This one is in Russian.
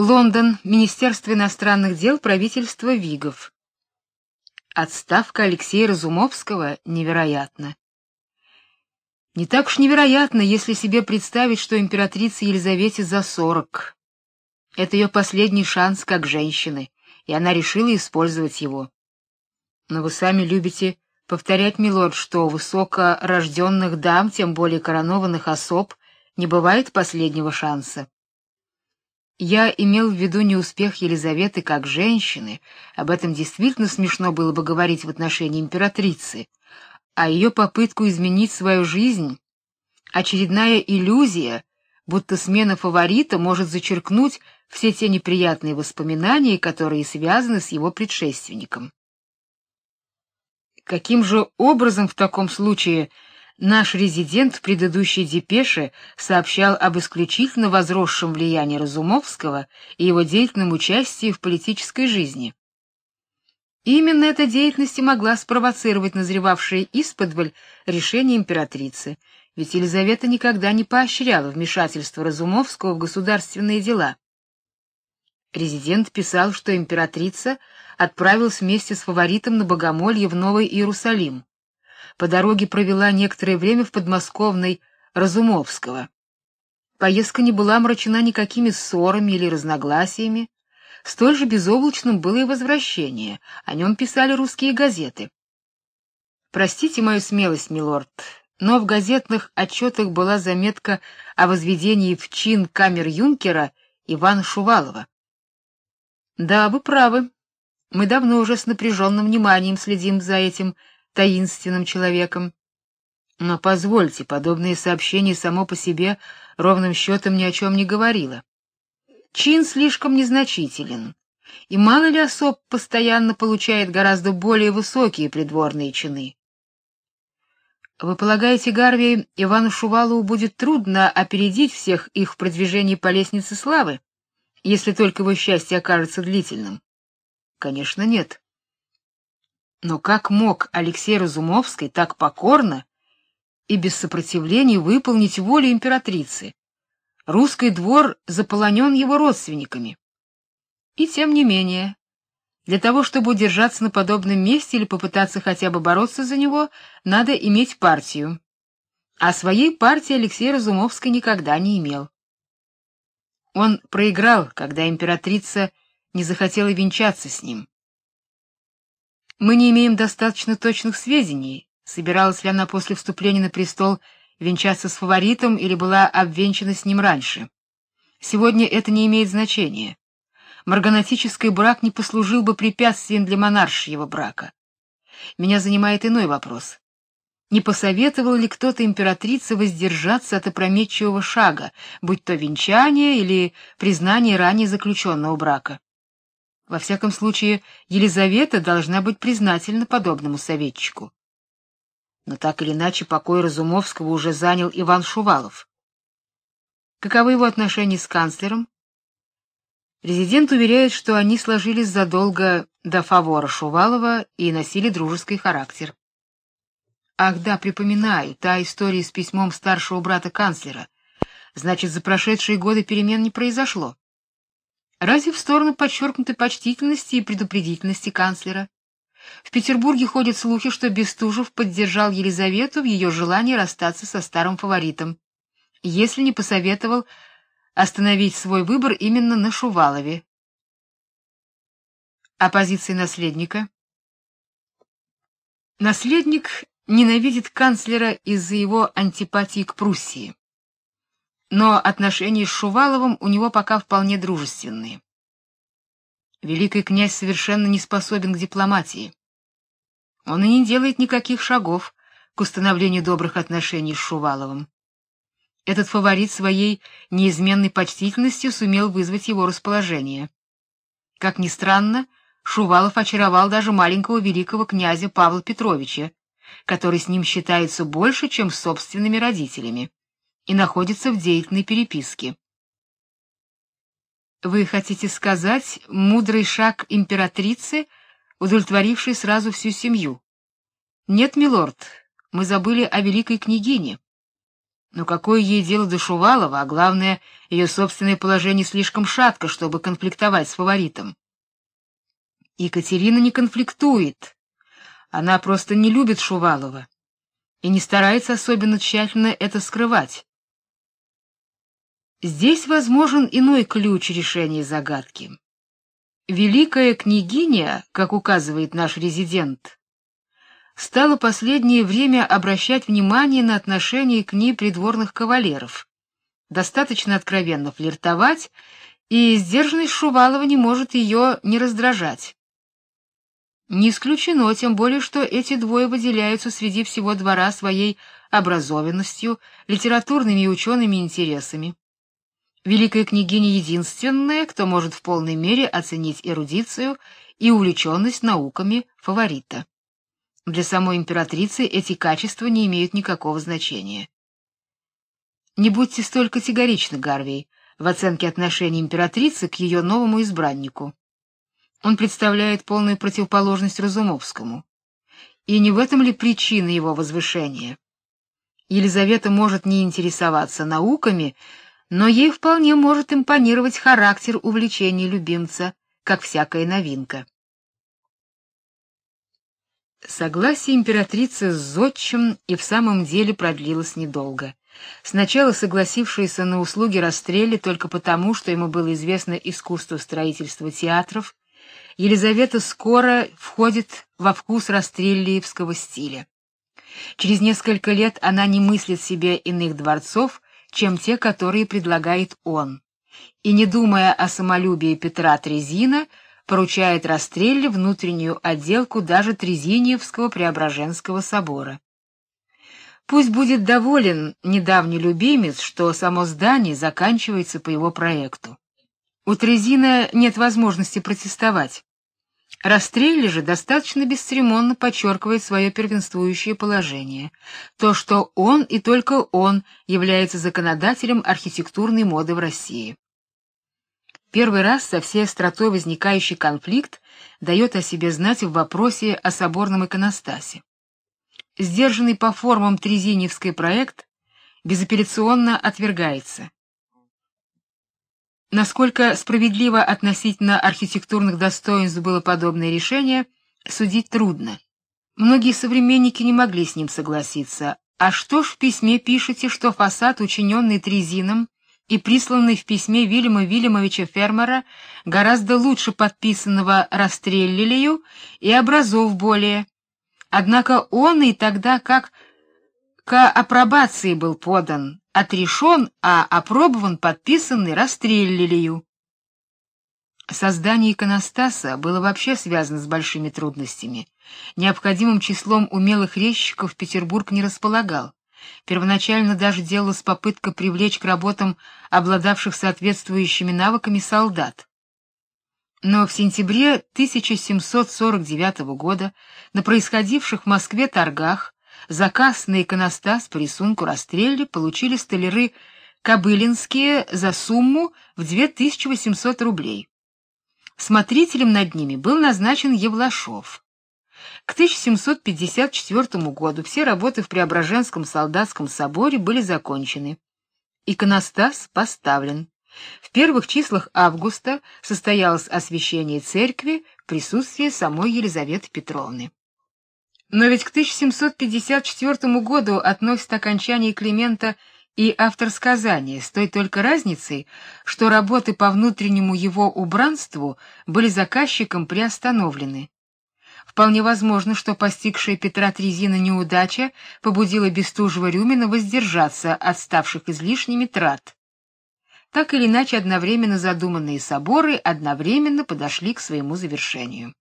Лондон, Министерство иностранных дел правительства Вигов. Отставка Алексея Разумовского невероятна. Не так уж невероятно, если себе представить, что императрице Елизавете за сорок. Это ее последний шанс как женщины, и она решила использовать его. Но вы сами любите повторять, милорд, что высокорожденных дам, тем более коронованных особ, не бывает последнего шанса. Я имел в виду не успех Елизаветы как женщины, об этом действительно смешно было бы говорить в отношении императрицы, а ее попытку изменить свою жизнь, очередная иллюзия, будто смена фаворита может зачеркнуть все те неприятные воспоминания, которые связаны с его предшественником. Каким же образом в таком случае Наш резидент в предыдущей депеше сообщал об исключительно возросшем влиянии Разумовского и его деятельном участии в политической жизни. Именно эта деятельность и могла спровоцировать назревавшее исподволь решение императрицы, ведь Елизавета никогда не поощряла вмешательство Разумовского в государственные дела. Резидент писал, что императрица отправилась вместе с фаворитом на богомолье в Новый Иерусалим по дороге провела некоторое время в подмосковной Разумовского. Поездка не была омрачена никакими ссорами или разногласиями. Столь же безоблачным было и возвращение, о нем писали русские газеты. Простите мою смелость, милорд, но в газетных отчетах была заметка о возведении в чин камер-юнкера Ивана Шувалова. Да, вы правы. Мы давно уже с напряженным вниманием следим за этим таинственным человеком. Но позвольте, подобные сообщения само по себе ровным счетом ни о чем не говорило. Чин слишком незначителен, и мало ли особ постоянно получает гораздо более высокие придворные чины. Вы полагаете, Гарви, Ивану Шувалову будет трудно опередить всех их в продвижении по лестнице славы, если только его счастье окажется длительным? Конечно, нет. Но как мог Алексей Разумовский так покорно и без сопротивления выполнить волю императрицы? Русский двор заполонен его родственниками. И тем не менее, для того, чтобы удержаться на подобном месте или попытаться хотя бы бороться за него, надо иметь партию. А своей партии Алексей Разумовский никогда не имел. Он проиграл, когда императрица не захотела венчаться с ним. Мы не имеем достаточно точных сведений, собиралась ли она после вступления на престол венчаться с фаворитом или была обвенчана с ним раньше. Сегодня это не имеет значения. Марганатический брак не послужил бы препятствием для монаршьего брака. Меня занимает иной вопрос. Не посоветовал ли кто-то императрице воздержаться от опрометчивого шага, будь то венчание или признание ранее заключенного брака? Во всяком случае, Елизавета должна быть признательна подобному советчику. Но так или иначе покой Разумовского уже занял Иван Шувалов. Каковы его отношения с канцлером? Резидент уверяет, что они сложились задолго до фавора Шувалова и носили дружеский характер. Ах да, припоминаю, та история с письмом старшего брата канцлера. Значит, за прошедшие годы перемен не произошло. Разве в сторону подчеркнутой почтительности и предупредительности канцлера? В Петербурге ходят слухи, что Бестужев поддержал Елизавету в ее желании расстаться со старым фаворитом, если не посоветовал остановить свой выбор именно на Шувалове. А позиция наследника? Наследник ненавидит канцлера из-за его антипатии к Пруссии но отношения с Шуваловым у него пока вполне дружественные. Великий князь совершенно не способен к дипломатии. Он и не делает никаких шагов к установлению добрых отношений с Шуваловым. Этот фаворит своей неизменной почтительностью сумел вызвать его расположение. Как ни странно, Шувалов очаровал даже маленького великого князя Павла Петровича, который с ним считается больше, чем с собственными родителями и находится в деятельной переписке. Вы хотите сказать, мудрый шаг императрицы, удовлетворивший сразу всю семью? Нет, милорд, мы забыли о великой княгине. Но какое ей дело до Шувалова, а главное, ее собственное положение слишком шатко, чтобы конфликтовать с фаворитом. Екатерина не конфликтует. Она просто не любит Шувалова и не старается особенно тщательно это скрывать. Здесь возможен иной ключ решения загадки. Великая княгиня, как указывает наш резидент, стала последнее время обращать внимание на отношение к ней придворных кавалеров, достаточно откровенно флиртовать, и сдержанность Шувалова не может ее не раздражать. Не исключено, тем более, что эти двое выделяются среди всего двора своей образованностью, литературными и учеными интересами. Великая княгиня единственная, кто может в полной мере оценить эрудицию и увлеченность науками фаворита. Для самой императрицы эти качества не имеют никакого значения. Не будьте столь категоричны, Гарвей, в оценке отношения императрицы к ее новому избраннику. Он представляет полную противоположность Разумовскому. И не в этом ли причина его возвышения? Елизавета может не интересоваться науками, но ей вполне может импонировать характер увлечения любимца, как всякая новинка. Согласие императрицы с зодчим и в самом деле продлилось недолго. Сначала согласившийся на услуги Растрелли только потому, что ему было известно искусство строительства театров, Елизавета скоро входит во вкус растреллиевского стиля. Через несколько лет она не мыслит себе иных дворцов, чем те, которые предлагает он. И не думая о самолюбии Петра Трезина, поручает Растрелле внутреннюю отделку даже Трезиниевского Преображенского собора. Пусть будет доволен недавний любимец, что само здание заканчивается по его проекту. У Трезина нет возможности протестовать. Растрелли же достаточно бесцеремонно подчеркивает свое первенствующее положение, то, что он и только он является законодателем архитектурной моды в России. Первый раз со всей остротой возникающий конфликт дает о себе знать в вопросе о соборном иконостасе. Сдержанный по формам Трезиневский проект безапелляционно отвергается. Насколько справедливо относительно архитектурных достоинств было подобное решение, судить трудно. Многие современники не могли с ним согласиться. А что ж в письме пишете, что фасад, учиненный Трезином и присланный в письме Вильяма Вильямовича Фермера, гораздо лучше подписанного Растреллилею и образов более. Однако он и тогда как к апробации был подан, отрешен, а опробован, подписан и расстреллилию. Создание иконостаса было вообще связано с большими трудностями. Необходимым числом умелых резчиков Петербург не располагал. Первоначально даже делалась попытка привлечь к работам обладавших соответствующими навыками солдат. Но в сентябре 1749 года на происходивших в Москве торгах Заказ на иконостас по рисунку Растрелли получили столяры Кобылинские за сумму в 2800 рублей. Смотрителем над ними был назначен Евлашов. К 1754 году все работы в Преображенском солдатском соборе были закончены. Иконостас поставлен. В первых числах августа состоялось освящение церкви в присутствии самой Елизаветы Петровны. Но ведь к 1754 году относят окончание Климента и автор сказания, с той только разницей, что работы по внутреннему его убранству были заказчиком приостановлены. Вполне возможно, что постигшая Петра Трезина неудача побудила Бестужева-Рюмина воздержаться от ставших излишними трат. Так или иначе, одновременно задуманные соборы одновременно подошли к своему завершению.